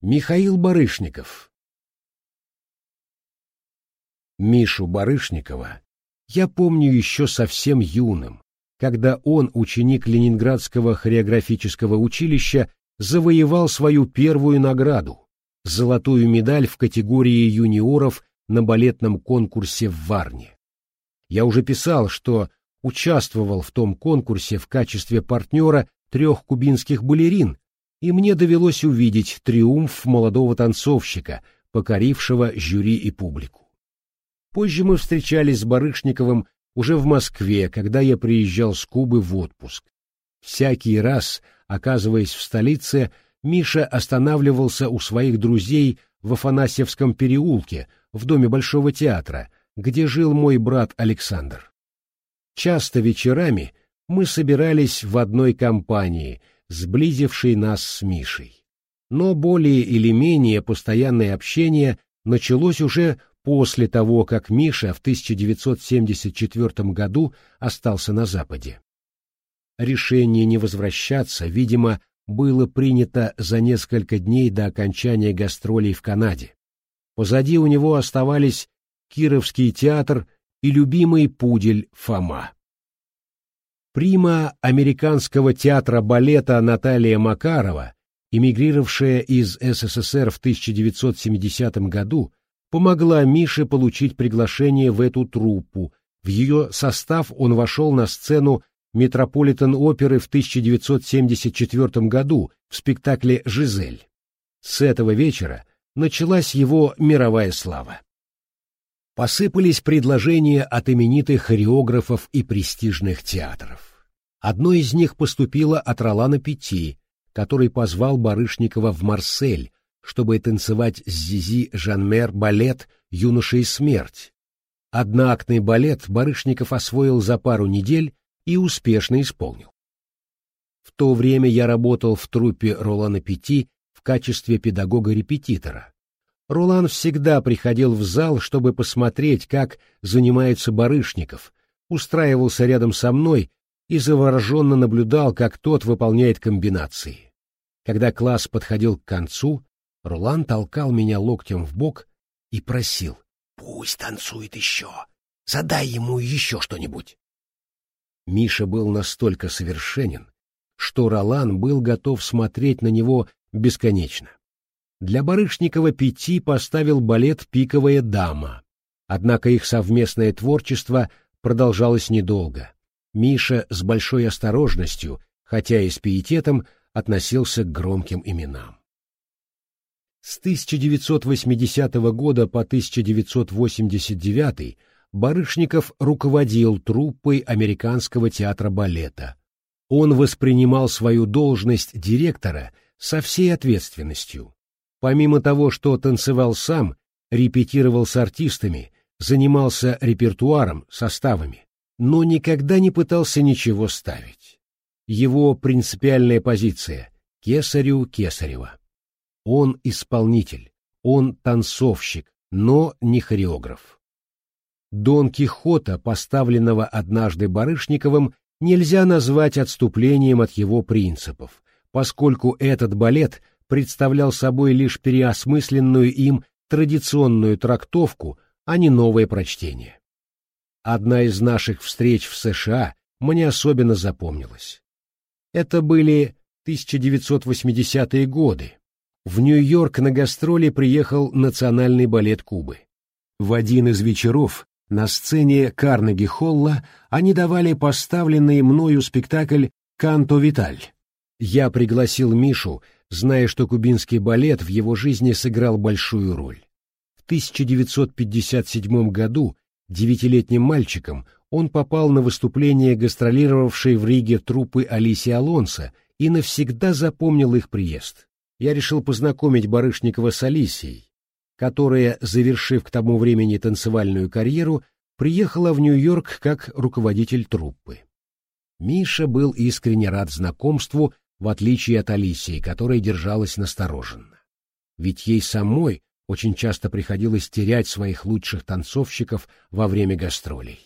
Михаил Барышников Мишу Барышникова я помню еще совсем юным, когда он, ученик Ленинградского хореографического училища, завоевал свою первую награду — золотую медаль в категории юниоров на балетном конкурсе в Варне. Я уже писал, что участвовал в том конкурсе в качестве партнера трех кубинских балерин, и мне довелось увидеть триумф молодого танцовщика, покорившего жюри и публику. Позже мы встречались с Барышниковым уже в Москве, когда я приезжал с Кубы в отпуск. Всякий раз, оказываясь в столице, Миша останавливался у своих друзей в Афанасьевском переулке, в доме Большого театра, где жил мой брат Александр. Часто вечерами мы собирались в одной компании, сблизившей нас с Мишей. Но более или менее постоянное общение началось уже после того, как Миша в 1974 году остался на Западе. Решение не возвращаться, видимо, было принято за несколько дней до окончания гастролей в Канаде. Позади у него оставались Кировский театр и любимый пудель Фома. Прима американского театра балета Наталья Макарова, эмигрировавшая из СССР в 1970 году, помогла Мише получить приглашение в эту труппу. В ее состав он вошел на сцену Метрополитен-оперы в 1974 году в спектакле «Жизель». С этого вечера началась его мировая слава. Посыпались предложения от именитых хореографов и престижных театров. Одно из них поступило от Ролана Пяти, который позвал Барышникова в Марсель, чтобы танцевать с Зизи Жанмер балет «Юноша и смерть». Одноактный балет Барышников освоил за пару недель и успешно исполнил. В то время я работал в труппе Ролана Пяти в качестве педагога-репетитора. Ролан всегда приходил в зал, чтобы посмотреть, как занимается Барышников, устраивался рядом со мной и завороженно наблюдал, как тот выполняет комбинации. Когда класс подходил к концу, Ролан толкал меня локтем в бок и просил «Пусть танцует еще, задай ему еще что-нибудь». Миша был настолько совершенен, что Ролан был готов смотреть на него бесконечно. Для Барышникова Пяти поставил балет «Пиковая дама». Однако их совместное творчество продолжалось недолго. Миша с большой осторожностью, хотя и с пиететом, относился к громким именам. С 1980 года по 1989 Барышников руководил труппой Американского театра балета. Он воспринимал свою должность директора со всей ответственностью. Помимо того, что танцевал сам, репетировал с артистами, занимался репертуаром, составами, но никогда не пытался ничего ставить. Его принципиальная позиция — кесарю Кесарева. Он исполнитель, он танцовщик, но не хореограф. Дон Кихота, поставленного однажды Барышниковым, нельзя назвать отступлением от его принципов, поскольку этот балет представлял собой лишь переосмысленную им традиционную трактовку, а не новое прочтение. Одна из наших встреч в США мне особенно запомнилась. Это были 1980-е годы. В Нью-Йорк на гастроли приехал Национальный балет Кубы. В один из вечеров на сцене Карнеги-Холла они давали поставленный мною спектакль «Канто Виталь». Я пригласил Мишу, зная, что кубинский балет в его жизни сыграл большую роль. В 1957 году девятилетним мальчиком он попал на выступление гастролировавшей в Риге труппы Алиси Алонсо и навсегда запомнил их приезд. Я решил познакомить Барышникова с Алисией, которая, завершив к тому времени танцевальную карьеру, приехала в Нью-Йорк как руководитель труппы. Миша был искренне рад знакомству, в отличие от Алисии, которая держалась настороженно. Ведь ей самой очень часто приходилось терять своих лучших танцовщиков во время гастролей.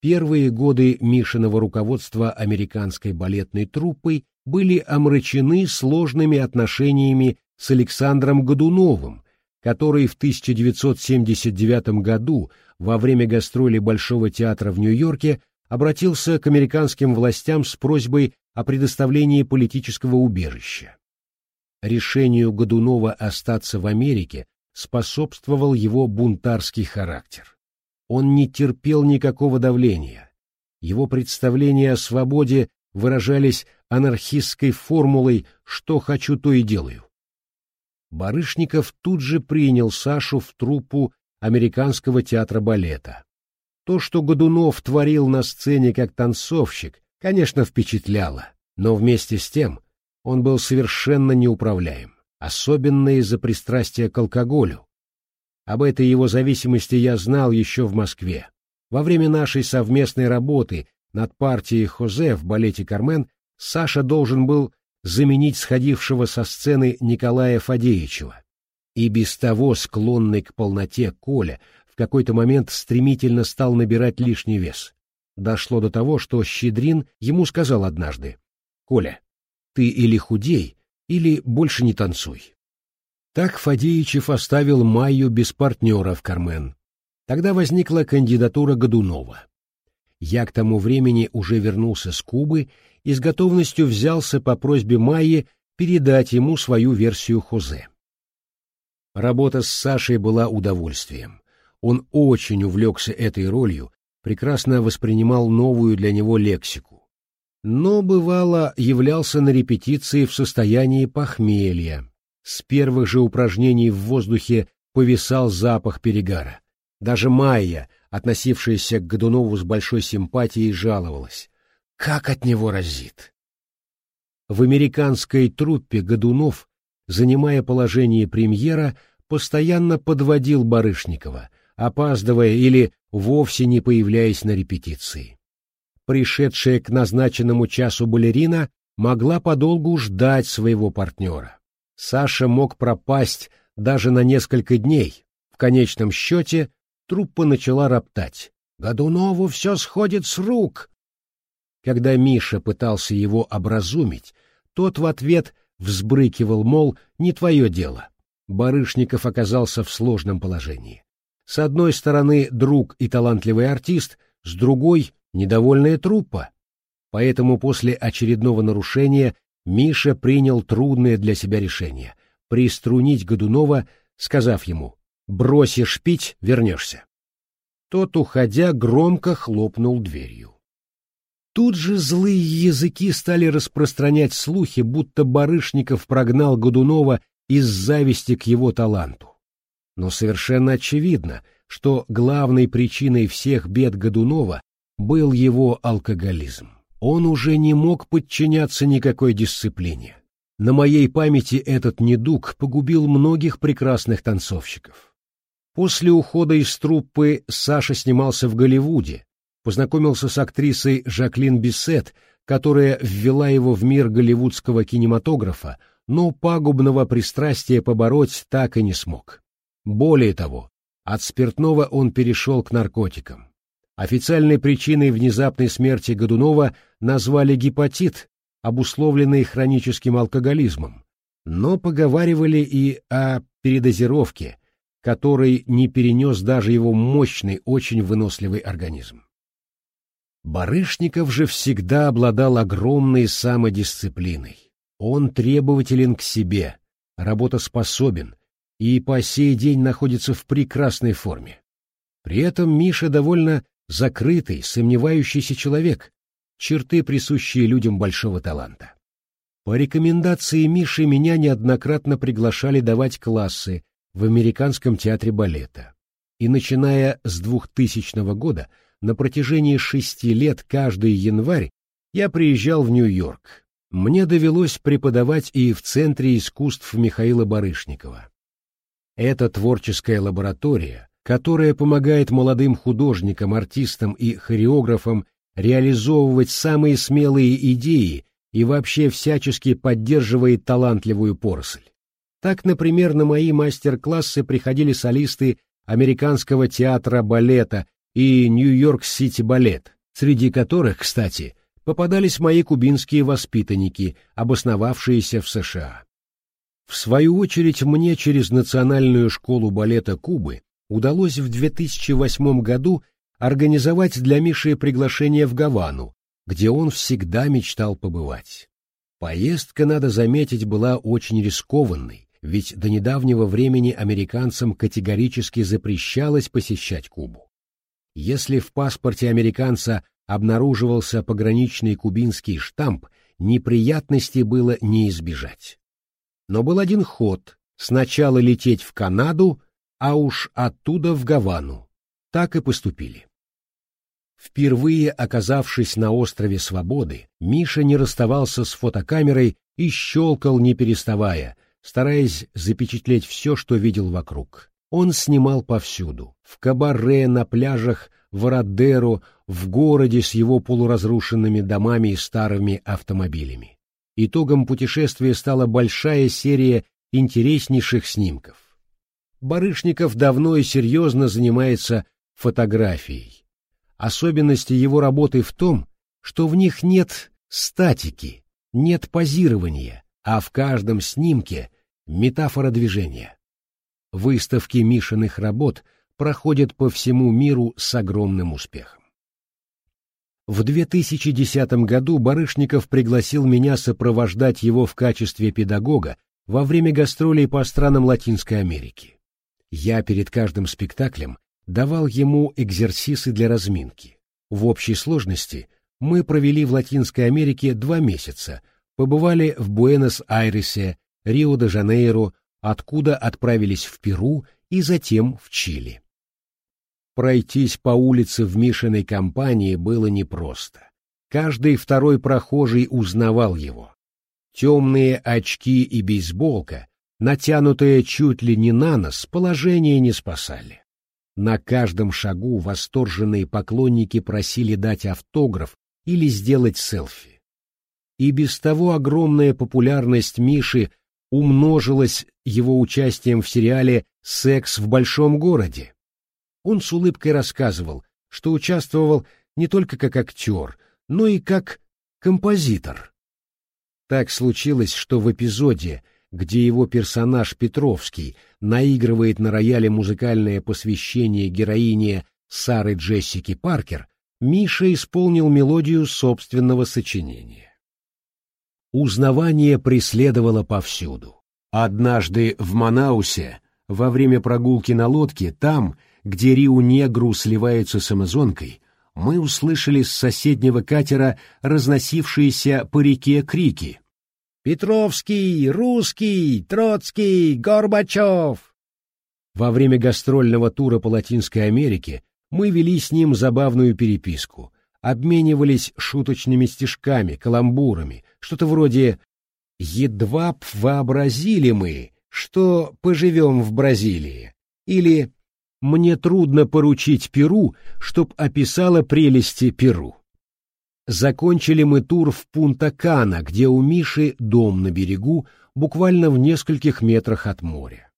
Первые годы Мишиного руководства американской балетной труппой были омрачены сложными отношениями с Александром Годуновым, который в 1979 году во время гастроли Большого театра в Нью-Йорке обратился к американским властям с просьбой о предоставлении политического убежища. Решению Годунова остаться в Америке способствовал его бунтарский характер. Он не терпел никакого давления. Его представления о свободе выражались анархистской формулой «что хочу, то и делаю». Барышников тут же принял Сашу в труппу Американского театра балета. То, что Годунов творил на сцене как танцовщик, конечно, впечатляло, но вместе с тем он был совершенно неуправляем, особенно из-за пристрастия к алкоголю. Об этой его зависимости я знал еще в Москве. Во время нашей совместной работы над партией Хозе в балете «Кармен» Саша должен был заменить сходившего со сцены Николая Фадеичева. И без того склонный к полноте Коля в какой-то момент стремительно стал набирать лишний вес. Дошло до того, что Щедрин ему сказал однажды, «Коля, ты или худей, или больше не танцуй». Так Фадеичев оставил Майю без партнера в «Кармен». Тогда возникла кандидатура Годунова. Я к тому времени уже вернулся с Кубы и с готовностью взялся по просьбе Майи передать ему свою версию Хозе. Работа с Сашей была удовольствием. Он очень увлекся этой ролью, прекрасно воспринимал новую для него лексику. Но, бывало, являлся на репетиции в состоянии похмелья. С первых же упражнений в воздухе повисал запах перегара. Даже Майя, относившаяся к Годунову с большой симпатией, жаловалась. Как от него разит! В американской труппе Годунов занимая положение премьера, постоянно подводил Барышникова, опаздывая или вовсе не появляясь на репетиции. Пришедшая к назначенному часу балерина могла подолгу ждать своего партнера. Саша мог пропасть даже на несколько дней. В конечном счете труппа начала роптать. «Годунову все сходит с рук!» Когда Миша пытался его образумить, тот в ответ взбрыкивал, мол, не твое дело. Барышников оказался в сложном положении. С одной стороны друг и талантливый артист, с другой — недовольная труппа. Поэтому после очередного нарушения Миша принял трудное для себя решение — приструнить Годунова, сказав ему «бросишь пить, вернешься». Тот, уходя, громко хлопнул дверью. Тут же злые языки стали распространять слухи, будто Барышников прогнал Годунова из зависти к его таланту. Но совершенно очевидно, что главной причиной всех бед Годунова был его алкоголизм. Он уже не мог подчиняться никакой дисциплине. На моей памяти этот недуг погубил многих прекрасных танцовщиков. После ухода из труппы Саша снимался в Голливуде, познакомился с актрисой Жаклин Биссет, которая ввела его в мир голливудского кинематографа, но пагубного пристрастия побороть так и не смог. Более того, от спиртного он перешел к наркотикам. Официальной причиной внезапной смерти Годунова назвали гепатит, обусловленный хроническим алкоголизмом, но поговаривали и о передозировке, которой не перенес даже его мощный, очень выносливый организм. Барышников же всегда обладал огромной самодисциплиной. Он требователен к себе, работоспособен и по сей день находится в прекрасной форме. При этом Миша довольно закрытый, сомневающийся человек, черты, присущие людям большого таланта. По рекомендации Миши меня неоднократно приглашали давать классы в Американском театре балета. И начиная с 2000 года на протяжении шести лет каждый январь я приезжал в Нью-Йорк. Мне довелось преподавать и в Центре искусств Михаила Барышникова. Это творческая лаборатория, которая помогает молодым художникам, артистам и хореографам реализовывать самые смелые идеи и вообще всячески поддерживает талантливую поросль. Так, например, на мои мастер-классы приходили солисты Американского театра балета и Нью-Йорк-Сити балет, среди которых, кстати, попадались мои кубинские воспитанники, обосновавшиеся в США. В свою очередь мне через Национальную школу балета Кубы удалось в 2008 году организовать для Миши приглашение в Гавану, где он всегда мечтал побывать. Поездка, надо заметить, была очень рискованной, ведь до недавнего времени американцам категорически запрещалось посещать Кубу. Если в паспорте американца обнаруживался пограничный кубинский штамп, неприятностей было не избежать. Но был один ход — сначала лететь в Канаду, а уж оттуда в Гавану. Так и поступили. Впервые оказавшись на острове Свободы, Миша не расставался с фотокамерой и щелкал, не переставая, стараясь запечатлеть все, что видел вокруг. Он снимал повсюду — в кабаре, на пляжах, в Родеру, в городе с его полуразрушенными домами и старыми автомобилями. Итогом путешествия стала большая серия интереснейших снимков. Барышников давно и серьезно занимается фотографией. Особенности его работы в том, что в них нет статики, нет позирования, а в каждом снимке метафора движения. Выставки Мишиных работ проходят по всему миру с огромным успехом. В 2010 году Барышников пригласил меня сопровождать его в качестве педагога во время гастролей по странам Латинской Америки. Я перед каждым спектаклем давал ему экзерсисы для разминки. В общей сложности мы провели в Латинской Америке два месяца, побывали в Буэнос-Айресе, Рио-де-Жанейро, откуда отправились в Перу и затем в Чили. Пройтись по улице в Мишиной компании было непросто. Каждый второй прохожий узнавал его. Темные очки и бейсболка, натянутые чуть ли не на нос, положение не спасали. На каждом шагу восторженные поклонники просили дать автограф или сделать селфи. И без того огромная популярность Миши умножилась его участием в сериале «Секс в большом городе». Он с улыбкой рассказывал, что участвовал не только как актер, но и как композитор. Так случилось, что в эпизоде, где его персонаж Петровский наигрывает на рояле музыкальное посвящение героине Сары Джессики Паркер, Миша исполнил мелодию собственного сочинения. Узнавание преследовало повсюду. Однажды в Манаусе, во время прогулки на лодке, там, где Риу-Негру сливается с Амазонкой, мы услышали с соседнего катера разносившиеся по реке крики. «Петровский! Русский! Троцкий! Горбачев!» Во время гастрольного тура по Латинской Америке мы вели с ним забавную переписку, обменивались шуточными стишками, каламбурами, что-то вроде «Едва б вообразили мы, что поживем в Бразилии» или «Мне трудно поручить Перу, чтоб описала прелести Перу». Закончили мы тур в Пунта-Кана, где у Миши дом на берегу, буквально в нескольких метрах от моря.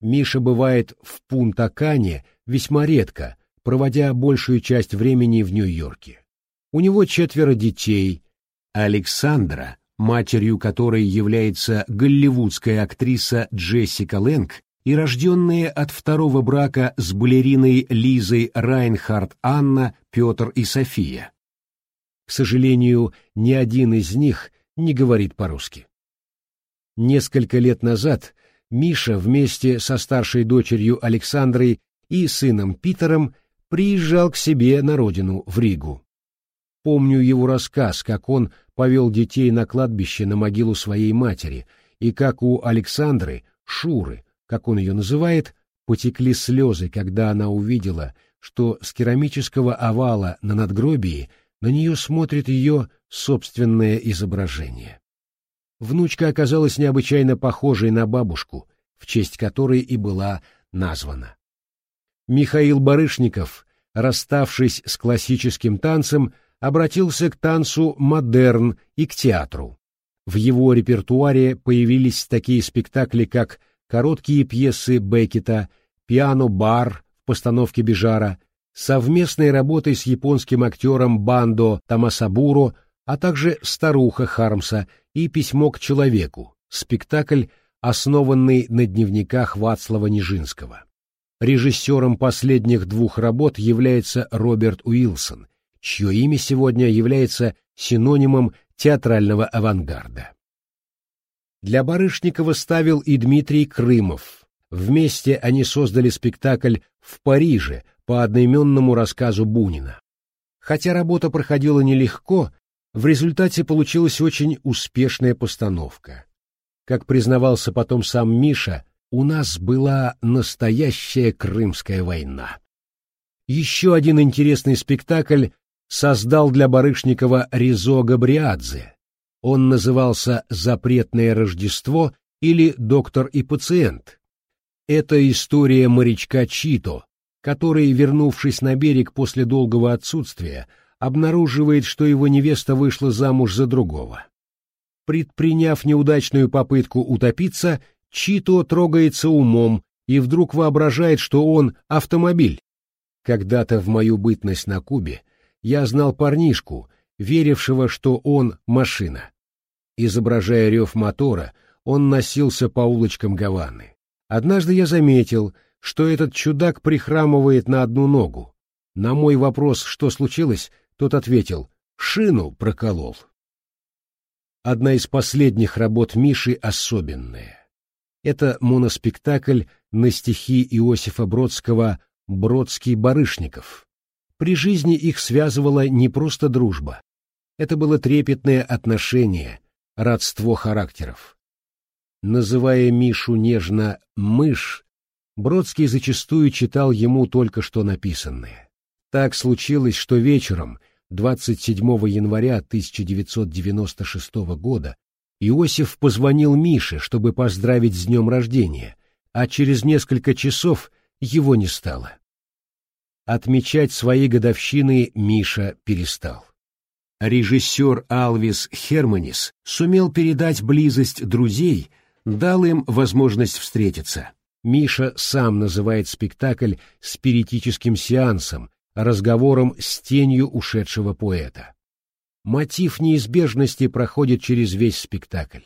Миша бывает в Пунта-Кане весьма редко, проводя большую часть времени в Нью-Йорке. У него четверо детей. Александра, матерью которой является голливудская актриса Джессика Лэнг, и рожденные от второго брака с балериной Лизой Райнхард Анна, Петр и София. К сожалению, ни один из них не говорит по-русски. Несколько лет назад Миша вместе со старшей дочерью Александрой и сыном Питером приезжал к себе на родину, в Ригу. Помню его рассказ, как он повел детей на кладбище на могилу своей матери, и как у Александры, Шуры, как он ее называет, потекли слезы, когда она увидела, что с керамического овала на надгробии на нее смотрит ее собственное изображение. Внучка оказалась необычайно похожей на бабушку, в честь которой и была названа. Михаил Барышников, расставшись с классическим танцем, обратился к танцу модерн и к театру. В его репертуаре появились такие спектакли, как короткие пьесы Беккета, пиано-бар в постановке Бежара, совместной работой с японским актером Бандо Тамасабуро, а также «Старуха Хармса» и «Письмо к человеку», спектакль основанный на дневниках Вацлава Нижинского. Режиссером последних двух работ является Роберт Уилсон, чье имя сегодня является синонимом театрального авангарда. Для Барышникова ставил и Дмитрий Крымов. Вместе они создали спектакль в Париже по одноименному рассказу Бунина. Хотя работа проходила нелегко, в результате получилась очень успешная постановка. Как признавался потом сам Миша, у нас была настоящая Крымская война. Еще один интересный спектакль создал для Барышникова Ризо Габриадзе. Он назывался «Запретное Рождество» или «Доктор и пациент». Это история морячка Чито, который, вернувшись на берег после долгого отсутствия, обнаруживает, что его невеста вышла замуж за другого. Предприняв неудачную попытку утопиться, Чито трогается умом и вдруг воображает, что он автомобиль. Когда-то в мою бытность на Кубе я знал парнишку, верившего, что он машина. Изображая рев мотора, он носился по улочкам Гаваны. Однажды я заметил, что этот чудак прихрамывает на одну ногу. На мой вопрос, что случилось, тот ответил «шину проколол». Одна из последних работ Миши особенная. Это моноспектакль на стихи Иосифа Бродского «Бродский Барышников». При жизни их связывала не просто дружба. Это было трепетное отношение, родство характеров. Называя Мишу нежно «мышь», Бродский зачастую читал ему только что написанное. Так случилось, что вечером, 27 января 1996 года, Иосиф позвонил Мише, чтобы поздравить с днем рождения, а через несколько часов его не стало. Отмечать свои годовщины Миша перестал. Режиссер Алвис Херманис сумел передать близость друзей, дал им возможность встретиться. Миша сам называет спектакль спиритическим сеансом, разговором с тенью ушедшего поэта. Мотив неизбежности проходит через весь спектакль.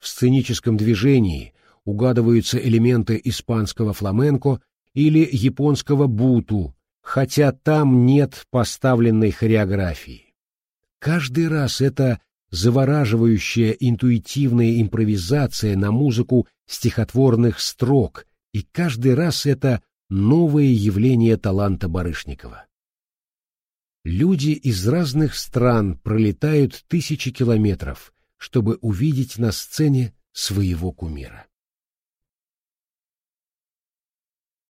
В сценическом движении угадываются элементы испанского фламенко или японского буту, хотя там нет поставленной хореографии. Каждый раз это завораживающая интуитивная импровизация на музыку стихотворных строк, и каждый раз это новое явление таланта Барышникова. Люди из разных стран пролетают тысячи километров, чтобы увидеть на сцене своего кумира.